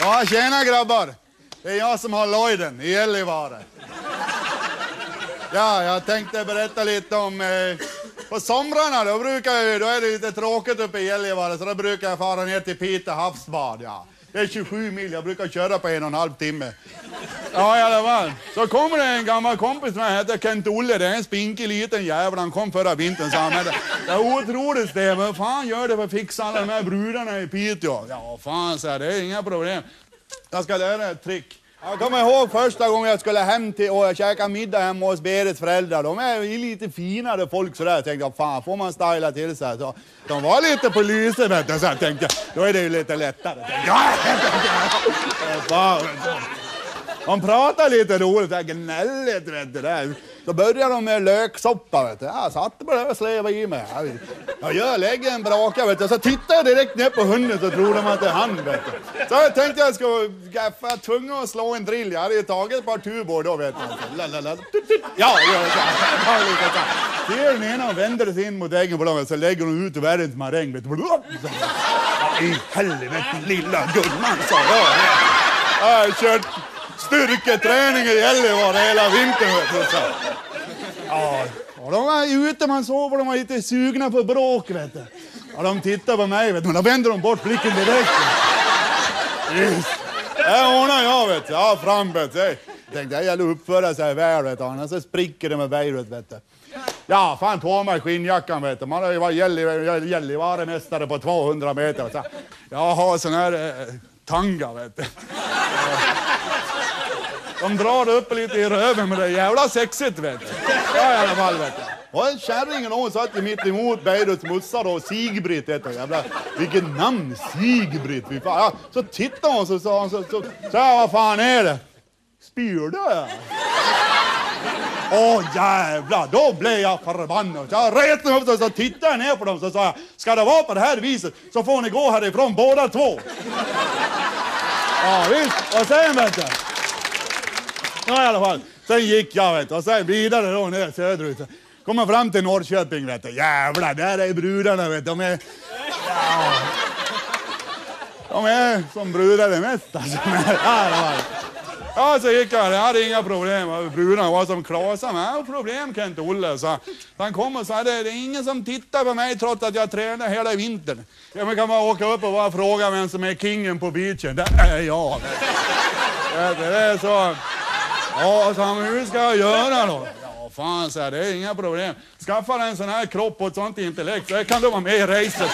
Ja, tjena grabbar. Det är jag som har Lloyden i Gällivare. Ja, jag tänkte berätta lite om... Eh, på somrarna då, brukar jag, då är det lite tråkigt uppe i Gällivare så då brukar jag fara ner till Pite havsbad. Ja. Det är 27 mil, jag brukar köra på en och en halv timme. Ja, i alla fall. Så kommer det en gammal kompis som heter Kent-Olle. Det är en spinkig liten jävel. Han kom förra vintern, sa han. Men det är otroligt det. Vad fan gör det för att fixa alla de här brudarna i Piteå? Ja, fan, så här, det är inga problem. Jag ska lära dig ett trick. Jag kommer ihåg första gången jag skulle hem till och käka middag hemma hos Berits föräldrar. De är ju lite finare folk sådär. Jag tänkte fan får man styla till sig? Så, de var lite på lyset vet du. Så jag tänkte då är det ju lite lättare. Tänkte, de pratar lite roligt, det där gnälligt vet du. Där. Då börjar de med löksoppa vet du. Jag satte på det och slevade i mig. Jag gör, lägger en braka vet du. Så tittar jag direkt ner på hunden så tror de att det är han vet du. Så jag tänkte jag skulle gaffa, tunga och slå en drill. Jag hade ju tagit ett par tubor då vet du. Lalalala. Ja, ja, ja. Ser den ena och vänder sig in mot äggen på dem så lägger hon ut världens maräng vet du. I helvete lilla gumman sa jag. Jag har kört styrketräning i Gällivare hela vintern. Vet du. Ja, och de var ute, man såg de var lite sugna på bråk. Vet du. Och de tittade på mig, vet du, men då vände de bort blicken direkt. Yes. Det ordnar jag, vet du. Ja, fram, vet du. Jag tänkte, det gäller att uppföra sig väl, vet du. annars spricker det med vädret. Vet du. Ja, fan på mig skinnjackan vet du. Man har ju varit Gällivaremästare på 200 meter. Så jag har sån här eh, tanga, vet du. De drar upp lite i röven men det är jävla sexigt vet du. Ja i alla fall vet du. Och en kärringen hon satt ju mitt emot Beiruts morsa då, Sigbritt heter Jävla, vilket namn, Sigbritt. Fy fan. Ja, så tittade hon så sa hon så, så, så ja, vad fan är det? Spyr du? Åh oh, jävlar, då blev jag förbannad. Jag reste mig upp och så tittade jag ner på dem och sa jag, ska det vara på det här viset så får ni gå härifrån båda två. Ja visst, och sen vet du. Ja i alla fall, sen gick jag vet och sen vidare då ner söderut. Kommer fram till Norrköping vet du, jävlar där är brudarna vet. De är, ja, de är som brudar det mest alltså. Ja, i alla fall. Ja, så gick jag. Jag hade inga problem. Brudarna var som klasar. Men jag har problem Kent-Olle. Så han kom och sa det är ingen som tittar på mig trots att jag tränar hela vintern. Ja, men kan man åka upp och bara fråga vem som är kingen på beachen. Det är jag. Det är så. Ja, så han, hur ska jag göra då? Ja, fan, så här, det är inga problem. Skaffa dig en sån här kropp och ett sånt intellekt så kan du vara med i racet.